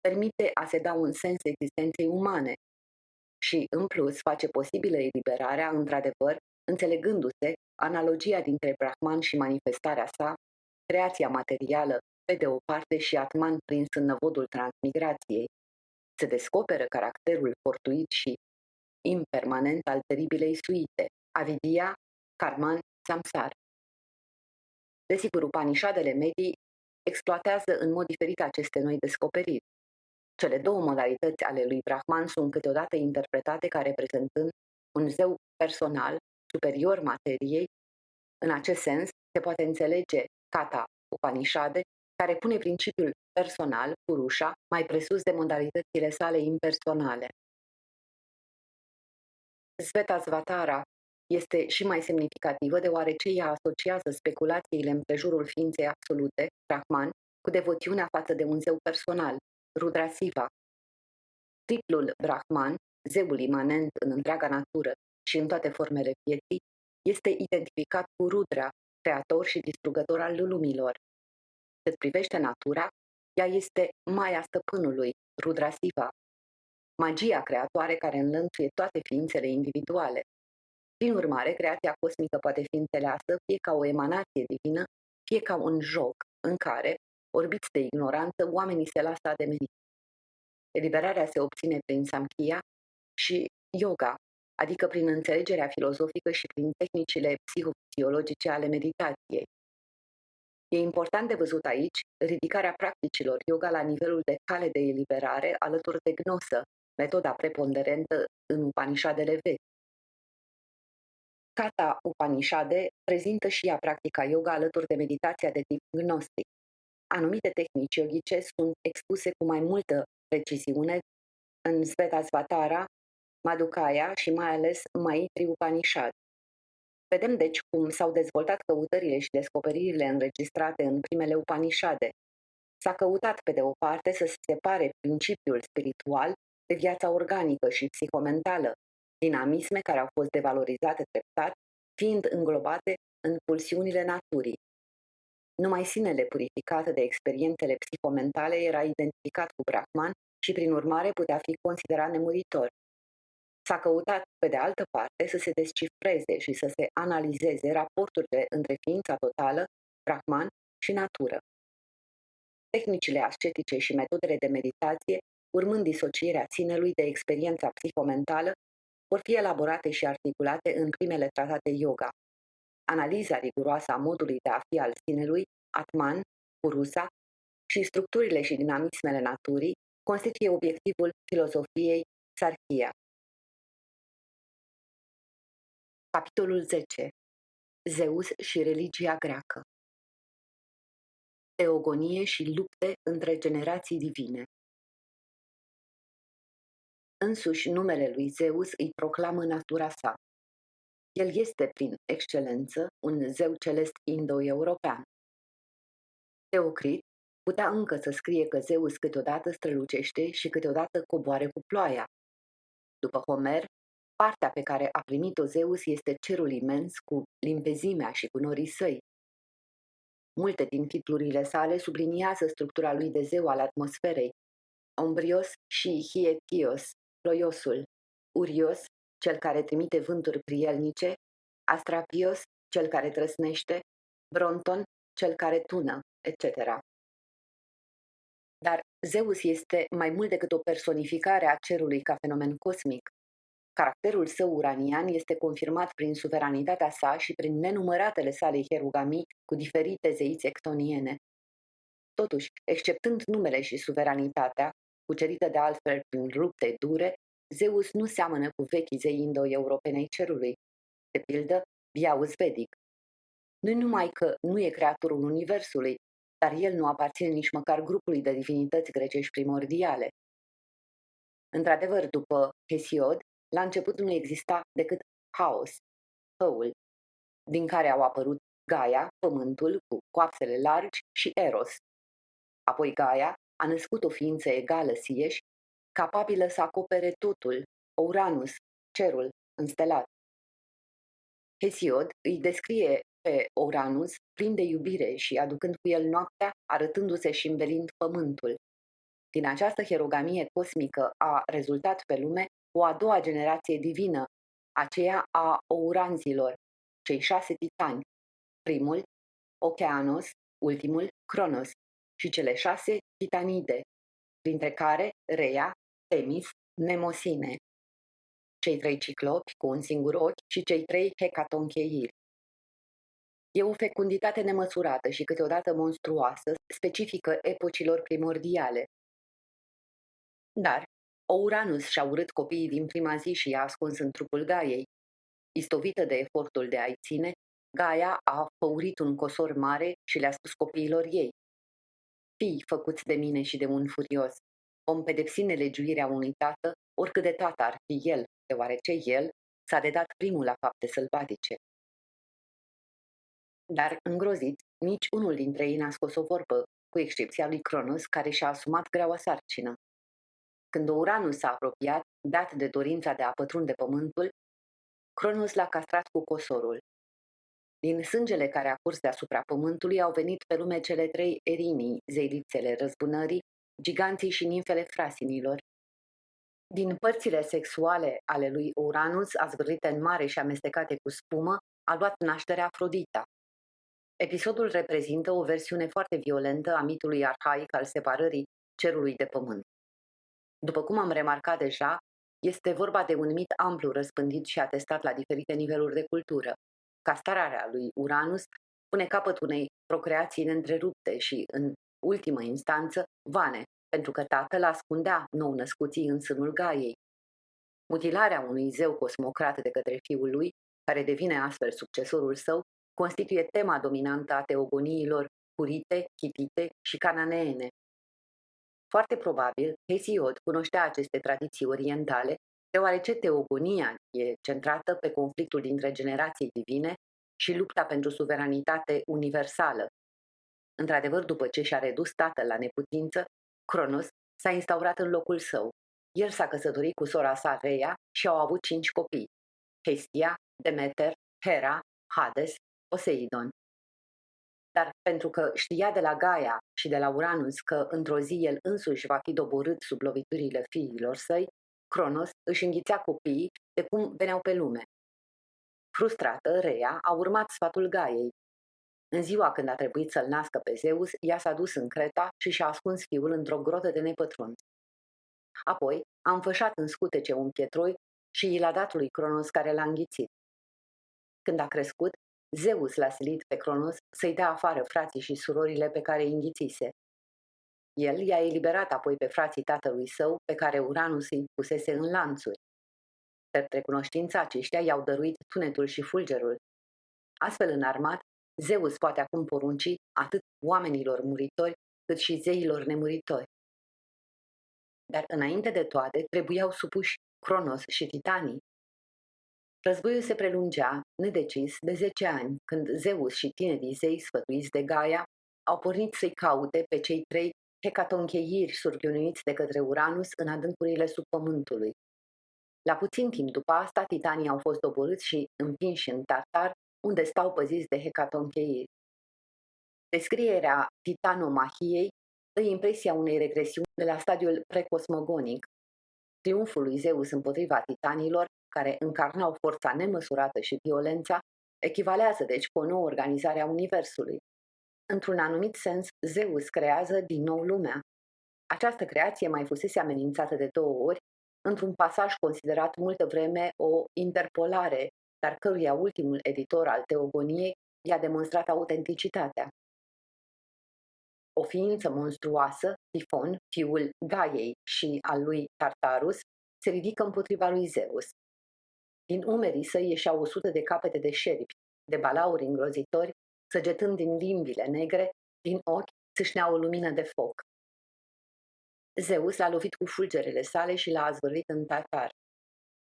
permite a se da un sens existenței umane și, în plus, face posibilă eliberarea, într-adevăr, înțelegându-se analogia dintre Brahman și manifestarea sa, creația materială, pe de o parte, și Atman prins în năvodul transmigrației. Se descoperă caracterul fortuit și impermanent al teribilei suite, avidia, karman, samsar. Desigur, Upanishadele medii exploatează în mod diferit aceste noi descoperiri. Cele două modalități ale lui Brahman sunt câteodată interpretate ca reprezentând un zeu personal, superior materiei. În acest sens, se poate înțelege Kata Upanishade, care pune principiul personal, Purusha, mai presus de modalitățile sale impersonale. Sveta Svatara este și mai semnificativă deoarece ea asociază speculațiile împrejurul ființei absolute, Brahman, cu devoțiunea față de un zeu personal, Rudrasiva. Triplul Brahman, zeul imanent în întreaga natură și în toate formele vieții, este identificat cu Rudra, creator și distrugător al lumilor. Cât privește natura, ea este Maia stăpânului, Rudrasiva, magia creatoare care înlănțuie toate ființele individuale. Prin urmare, creația cosmică poate fi înțeleasă fie ca o emanație divină, fie ca un joc în care, orbiți de ignoranță, oamenii se lasă ademeniți. Eliberarea se obține prin samkhya și yoga, adică prin înțelegerea filozofică și prin tehnicile psihofiziologice ale meditației. E important de văzut aici ridicarea practicilor yoga la nivelul de cale de eliberare alături de gnosă, metoda preponderentă în Upanishadele vechi. Kata Upanishade prezintă și ea practica yoga alături de meditația de tip gnostic. Anumite tehnici yogice sunt expuse cu mai multă preciziune în Svetasvatara, Madhukaya și mai ales Maitri Upanishad. Vedem deci cum s-au dezvoltat căutările și descoperirile înregistrate în primele Upanishade. S-a căutat, pe de o parte, să se separe principiul spiritual de viața organică și psihomentală, dinamisme care au fost devalorizate treptat, fiind înglobate în pulsiunile naturii. Numai sinele purificat de experiențele psihomentale era identificat cu Brahman și, prin urmare, putea fi considerat nemuritor. S-a căutat, pe de altă parte, să se descifreze și să se analizeze raporturile între ființa totală, Brahman și natură. Tehnicile ascetice și metodele de meditație, urmând disocierea sinelui de experiența psihomentală, vor fi elaborate și articulate în primele tratate yoga. Analiza riguroasă a modului de a fi al sinelui, Atman, Purusa și structurile și dinamismele naturii constituie obiectivul filozofiei Sarkia. Capitolul 10. Zeus și religia greacă teogonie și lupte între generații divine. Însuși numele lui Zeus îi proclamă natura sa. El este, prin excelență, un zeu celest indo-european. Teocrit putea încă să scrie că Zeus câteodată strălucește și câteodată coboare cu ploaia. După Homer, partea pe care a primit-o Zeus este cerul imens cu limpezimea și cu norii săi. Multe din titlurile sale subliniază structura lui de zeu al atmosferei, Ombrios și Hietios, ploiosul, Urios, cel care trimite vânturi prielnice, Astrapios, cel care trăsnește, Bronton, cel care tună, etc. Dar Zeus este mai mult decât o personificare a cerului ca fenomen cosmic. Caracterul său uranian este confirmat prin suveranitatea sa și prin nenumăratele sale hierugamii cu diferite zeiți ectoniene. Totuși, exceptând numele și suveranitatea, cucerită de altfel prin rupte dure, Zeus nu seamănă cu vechii zei indo-europenei cerului, de pildă Biaus Vedic. Nu numai că nu e creatorul universului, dar el nu aparține nici măcar grupului de divinități grecești primordiale. Într-adevăr, după Hesiod, la început nu exista decât haos, hăul, din care au apărut Gaia, pământul cu coapsele largi și Eros. Apoi Gaia a născut o ființă egală sieși, capabilă să acopere totul, Uranus, cerul, înstelat. Hesiod îi descrie pe Uranus plin de iubire și aducând cu el noaptea, arătându-se și îmbelind pământul. Din această hierogamie cosmică a rezultat pe lume o a doua generație divină, aceea a ouranzilor, cei șase titani, primul, Oceanos, ultimul, Cronos, și cele șase titanide, printre care Rea, Temis, Nemosine, cei trei ciclopi cu un singur ochi și cei trei hecatoncheiri. E o fecunditate nemăsurată și câteodată monstruoasă, specifică epocilor primordiale. Dar Uranus și-a urât copiii din prima zi și i-a ascuns în trupul Gaiei. Istovită de efortul de a-i ține, Gaia a făurit un cosor mare și le-a spus copiilor ei. Fii făcuți de mine și de un furios. Om pedepsi nelegiuirea unui tată, oricât de tată ar fi el, deoarece el s-a dedat primul la fapte sălbatice. Dar, îngrozit, nici unul dintre ei n-a scos o vorbă, cu excepția lui Cronos, care și-a asumat greaua sarcină. Când Uranus s-a apropiat, dat de dorința de a pătrunde pământul, Cronos l-a castrat cu cosorul. Din sângele care a curs deasupra pământului au venit pe lume cele trei erinii, zeilițele răzbunării, giganții și nimfele frasinilor. Din părțile sexuale ale lui Uranus, azvârlite în mare și amestecate cu spumă, a luat nașterea Afrodita. Episodul reprezintă o versiune foarte violentă a mitului arhaic al separării cerului de pământ. După cum am remarcat deja, este vorba de un mit amplu răspândit și atestat la diferite niveluri de cultură. Castrarea lui Uranus pune capăt unei procreații neîntrerupte și, în ultimă instanță, vane, pentru că tatăl ascundea nou născuții în sânul Gaiei. Mutilarea unui zeu cosmocrat de către fiul lui, care devine astfel succesorul său, constituie tema dominantă a teogoniilor curite, chitite și cananeene. Foarte probabil, Hesiod cunoștea aceste tradiții orientale, deoarece teogonia e centrată pe conflictul dintre generații divine și lupta pentru suveranitate universală. Într-adevăr, după ce și-a redus tatăl la neputință, Cronos s-a instaurat în locul său. El s-a căsătorit cu sora sa Reia și au avut cinci copii. Hestia, Demeter, Hera, Hades, Poseidon. Dar pentru că știa de la Gaia și de la Uranus că într-o zi el însuși va fi doborât sub loviturile fiilor săi, Cronos își înghițea copiii de cum veneau pe lume. Frustrată, Rea a urmat sfatul Gaiei. În ziua când a trebuit să-l nască pe Zeus, ea s-a dus în Creta și și-a ascuns fiul într-o grotă de nepătruns. Apoi a înfășat în scutece un pietroi și i l-a dat lui Cronos care l-a înghițit. Când a crescut, Zeus l-a silit pe Cronos să-i dea afară frații și surorile pe care îi înghițise. El i-a eliberat apoi pe frații tatălui său, pe care Uranus îi pusese în lanțuri. Pe recunoștința aceștia i-au dăruit tunetul și fulgerul. Astfel înarmat, Zeus poate acum porunci atât oamenilor muritori cât și zeilor nemuritori. Dar înainte de toate trebuiau supuși Cronos și Titanii. Războiul se prelungea, nedecis, de zece ani, când Zeus și tinerii zei sfătuiți de Gaia au pornit să-i caute pe cei trei hecatoncheiri surghiunuiți de către Uranus în adâncurile sub pământului. La puțin timp după asta, titanii au fost doborâți și împinși în Tartar, unde stau păziți de hecatoncheiri. Descrierea titanomahiei dă impresia unei regresiuni de la stadiul precosmogonic. Triumful lui Zeus împotriva titanilor, care încarnau forța nemăsurată și violența, echivalează deci cu o nouă organizare a Universului. Într-un anumit sens, Zeus creează din nou lumea. Această creație mai fusese amenințată de două ori, într-un pasaj considerat multă vreme o interpolare, dar căruia ultimul editor al Teogoniei i-a demonstrat autenticitatea. O ființă monstruoasă, Tifon, fiul Gaiei și al lui Tartarus, se ridică împotriva lui Zeus. Din umerii săi ieșeau o sută de capete de șeripi, de balauri îngrozitori săgetând din limbile negre, din ochi țâșnea o lumină de foc. Zeus l-a lovit cu fulgerele sale și l-a azvârlit în Tartar.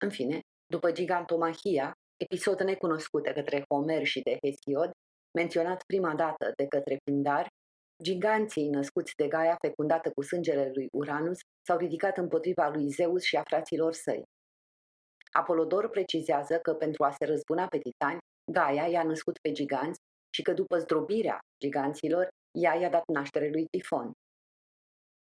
În fine, după gigantomahia, episod necunoscut de către Homer și de Hesiod, menționat prima dată de către Pindar, giganții născuți de Gaia fecundată cu sângele lui Uranus s-au ridicat împotriva lui Zeus și a fraților săi. Apolodor precizează că pentru a se răzbuna pe titani, Gaia i-a născut pe giganți și că după zdrobirea giganților, ea i-a dat naștere lui Tifon.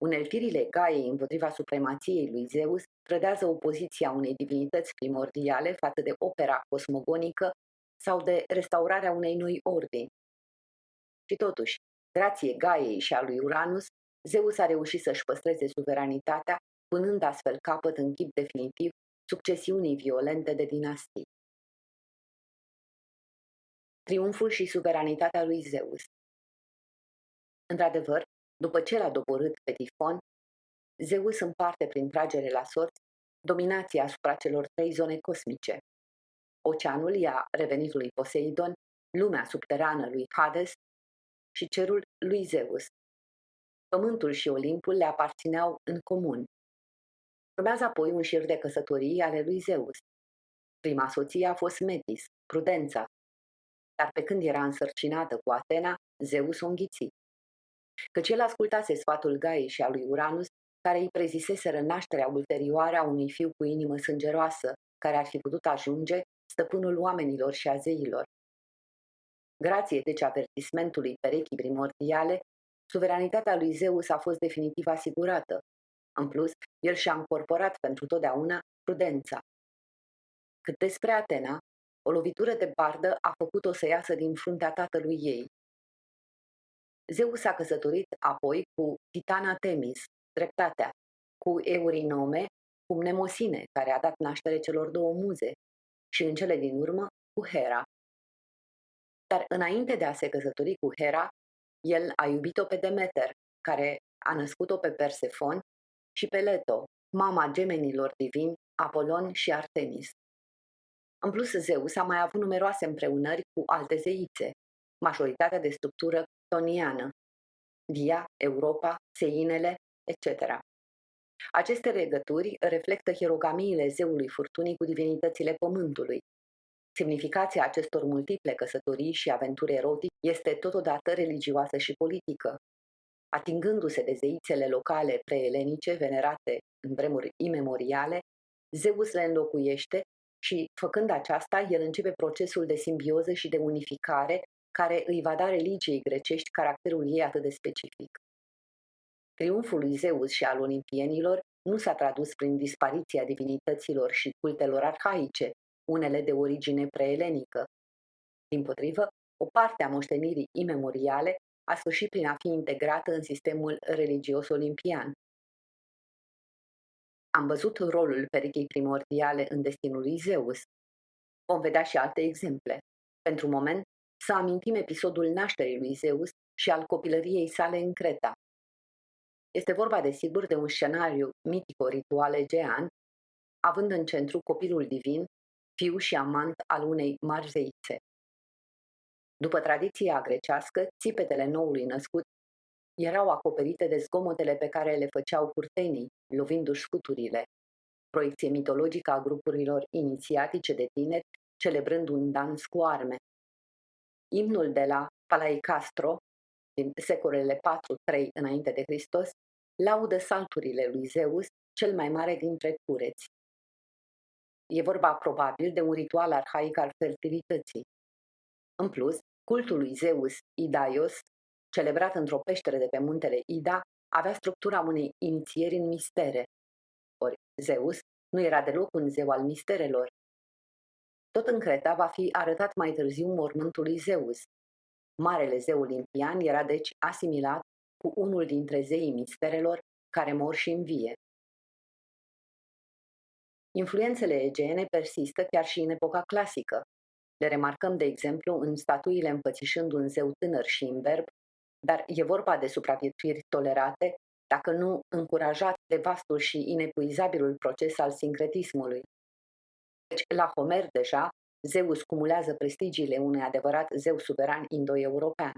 Uneltirile Gaiei împotriva supremației lui Zeus trădează opoziția unei divinități primordiale față de opera cosmogonică sau de restaurarea unei noi ordini. Și totuși, grație Gaiei și a lui Uranus, Zeus a reușit să-și păstreze suveranitatea, punând astfel capăt în chip definitiv succesiunii violente de dinastii triumful și suveranitatea lui Zeus. Într-adevăr, după ce l-a doborât pe Tifon, Zeus împarte prin tragere la sorți dominația asupra celor trei zone cosmice. Oceanul i-a revenit lui Poseidon, lumea subterană lui Hades și cerul lui Zeus. Pământul și Olimpul le aparțineau în comun. Urmează apoi un șir de căsătorii ale lui Zeus. Prima soție a fost Metis, prudența, dar pe când era însărcinată cu Atena, Zeus o înghiți. Căci el ascultase sfatul Gaiei și a lui Uranus, care îi preziseseră nașterea ulterioară a unui fiu cu inimă sângeroasă, care ar fi putut ajunge stăpânul oamenilor și a zeilor. Grație deci avertismentului perechii primordiale, suveranitatea lui Zeus a fost definitiv asigurată. În plus, el și-a încorporat pentru totdeauna prudența. Cât despre Atena, o lovitură de bardă a făcut-o să iasă din fruntea tatălui ei. Zeus s-a căsătorit apoi cu Titana Temis, dreptatea, cu Eurinome, cu Mnemosine, care a dat naștere celor două muze, și în cele din urmă cu Hera. Dar înainte de a se căsători cu Hera, el a iubit-o pe Demeter, care a născut-o pe Persefon și pe Leto, mama gemenilor divini Apolon și Artemis. În plus, Zeus a mai avut numeroase împreunări cu alte zeițe, majoritatea de structură toniană, Dia, Europa, Seinele, etc. Aceste legături reflectă hierogamiile zeului furtunii cu divinitățile pământului. Semnificația acestor multiple căsătorii și aventuri erotice este totodată religioasă și politică. Atingându-se de zeițele locale preelenice venerate în vremuri imemoriale, Zeus le înlocuiește și, făcând aceasta, el începe procesul de simbioză și de unificare care îi va da religiei grecești caracterul ei atât de specific. Triumful lui Zeus și al olimpienilor nu s-a tradus prin dispariția divinităților și cultelor arhaice, unele de origine preelenică. Din potrivă, o parte a moștenirii imemoriale a sfârșit prin a fi integrată în sistemul religios olimpian. Am văzut rolul perichei primordiale în destinul lui Zeus. Vom vedea și alte exemple. Pentru moment, să amintim episodul nașterii lui Zeus și al copilăriei sale în Creta. Este vorba, desigur, de un scenariu mitico-ritual egean, având în centru copilul divin, fiu și amant al unei mari zeițe. După tradiția grecească, țipetele noului născut erau acoperite de zgomotele pe care le făceau curtenii, lovindu-și scuturile. Proiecție mitologică a grupurilor inițiatice de tineri, celebrând un dans cu arme. Imnul de la Palaicastro, din secolele 4-3 înainte de Hristos, laudă salturile lui Zeus, cel mai mare dintre cureți. E vorba probabil de un ritual arhaic al fertilității. În plus, cultul lui Zeus Idaios, celebrat într-o peșteră de pe muntele Ida, avea structura unei inițieri în mistere. Ori Zeus nu era deloc un zeu al misterelor. Tot în Creta va fi arătat mai târziu mormântul lui Zeus. Marele zeu olimpian era deci asimilat cu unul dintre zeii misterelor care mor și învie. Influențele egeene persistă chiar și în epoca clasică. Le remarcăm, de exemplu, în statuile împățișând un zeu tânăr și imberb, dar e vorba de supraviețuiri tolerate, dacă nu încurajat de vastul și inepuizabilul proces al sincretismului. Deci, la Homer deja, Zeus cumulează prestigiile unui adevărat zeu suveran indo-european.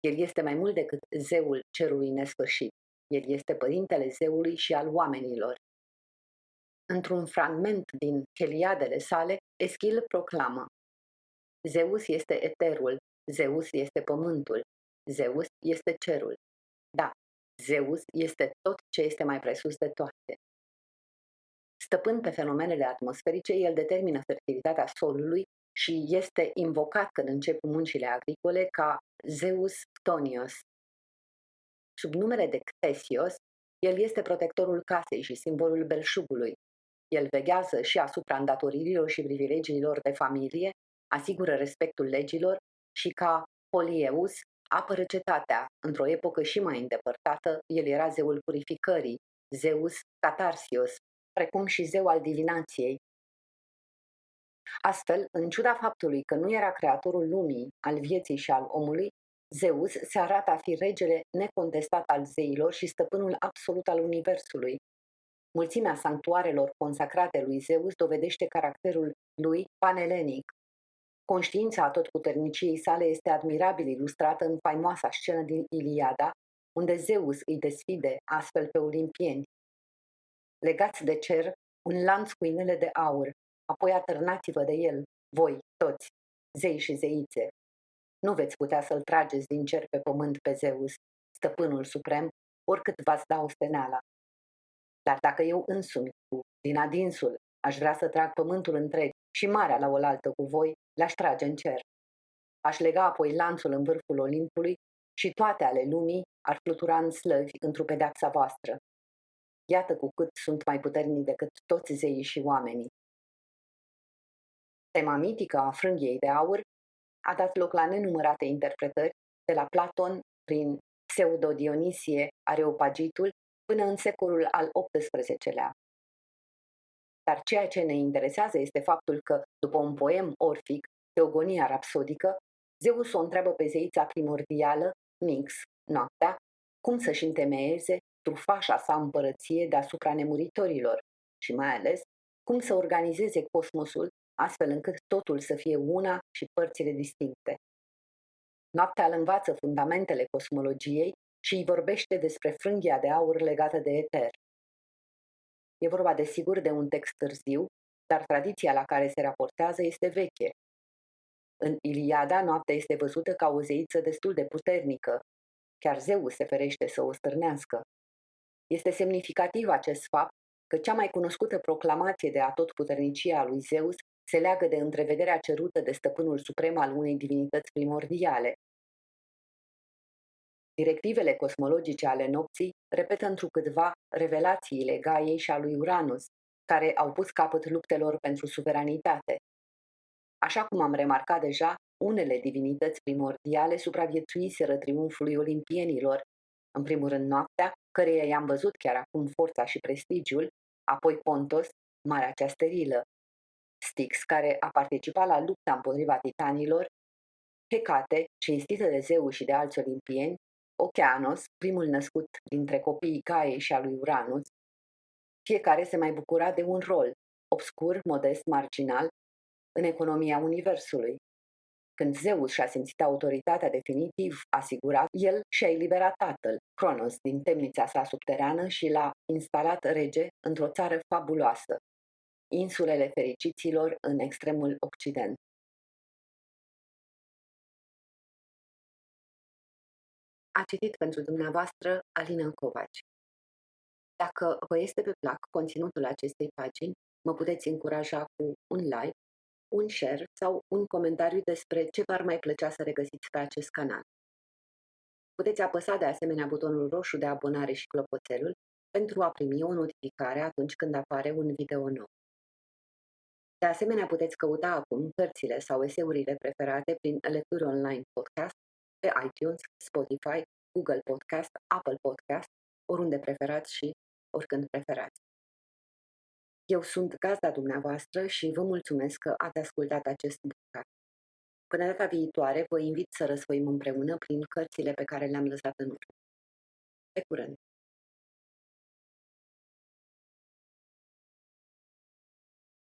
El este mai mult decât zeul cerului nesfârșit. El este părintele zeului și al oamenilor. Într-un fragment din Heliadele sale, Eschil proclamă Zeus este eterul, Zeus este pământul, Zeus este cerul. Da, Zeus este tot ce este mai presus de toate. Stăpând pe fenomenele atmosferice, el determină fertilitatea solului și este invocat când încep muncile agricole ca Zeus Ptonios. Sub numele de Ctesios, el este protectorul casei și simbolul belșugului. El veghează și asupra îndatoririlor și privilegiilor de familie, asigură respectul legilor și ca Polieus apără cetatea. Într-o epocă și mai îndepărtată, el era zeul purificării, Zeus Catarsios, precum și zeu al divinației. Astfel, în ciuda faptului că nu era creatorul lumii, al vieții și al omului, Zeus se arată a fi regele necontestat al zeilor și stăpânul absolut al universului. Mulțimea sanctuarelor consacrate lui Zeus dovedește caracterul lui panelenic. Conștiința atotputerniciei sale este admirabil ilustrată în faimoasa scenă din Iliada, unde Zeus îi desfide astfel pe olimpieni. Legați de cer, un lanț cu inele de aur, apoi atârnați-vă de el, voi, toți, zei și zeițe. Nu veți putea să-l trageți din cer pe pământ pe Zeus, stăpânul suprem, oricât v-ați da osteneala. Dar dacă eu însumi, cu, din adinsul, aș vrea să trag pământul întreg și marea la oaltă cu voi, le-aș trage în cer. Aș lega apoi lanțul în vârful Olimpului și toate ale lumii ar flutura în slăvi într-o pedeapsa voastră. Iată cu cât sunt mai puternici decât toți zeii și oamenii. Tema mitică a frânghiei de aur a dat loc la nenumărate interpretări, de la Platon prin Pseudo-Dionisie Areopagitul până în secolul al XVIII-lea. Dar ceea ce ne interesează este faptul că, după un poem orfic, Teogonia rapsodică, Zeus o întreabă pe zeița primordială, Nix, noaptea, cum să-și întemeieze trufașa sa împărăție deasupra nemuritorilor și mai ales cum să organizeze cosmosul astfel încât totul să fie una și părțile distincte. Noaptea îl învață fundamentele cosmologiei și îi vorbește despre frânghia de aur legată de eter. E vorba de sigur de un text târziu, dar tradiția la care se raportează este veche. În Iliada, noaptea este văzută ca o zeiță destul de puternică. Chiar zeu se ferește să o stârnească. Este semnificativ acest fapt că cea mai cunoscută proclamație de atotputernicie a lui Zeus se leagă de întrevederea cerută de stăpânul suprem al unei divinități primordiale. Directivele cosmologice ale nopții repetă întrucâtva revelațiile Gaiei și a lui Uranus, care au pus capăt luptelor pentru suveranitate. Așa cum am remarcat deja, unele divinități primordiale supraviețuiseră triumfului olimpienilor, în primul rând noaptea, căreia i-am văzut chiar acum forța și prestigiul, apoi Pontos, Marea cea sterilă, Styx, care a participat la lupta împotriva titanilor, Hecate, cinstită de zeu și de alți olimpieni, Oceanos, primul născut dintre copiii Gaei și a lui Uranus, fiecare se mai bucura de un rol, obscur, modest, marginal, în economia Universului. Când Zeus și-a simțit autoritatea definitiv asigurat, el și-a eliberat tatăl, Cronos, din temnița sa subterană și l-a instalat rege într-o țară fabuloasă, insulele fericiților în extremul occident. A citit pentru dumneavoastră Alina Covaci. Dacă vă este pe plac conținutul acestei pagini, mă puteți încuraja cu un like, un share sau un comentariu despre ce v-ar mai plăcea să regăsiți pe acest canal. Puteți apăsa de asemenea butonul roșu de abonare și clopoțelul pentru a primi o notificare atunci când apare un video nou. De asemenea, puteți căuta acum cărțile sau eseurile preferate prin lecturi online podcast pe iTunes, Spotify, Google Podcast, Apple Podcast, oriunde preferați și oricând preferați. Eu sunt gazda dumneavoastră și vă mulțumesc că ați ascultat acest podcast. Până data viitoare, vă invit să răsfoim împreună prin cărțile pe care le-am lăsat în urmă. Pe curând!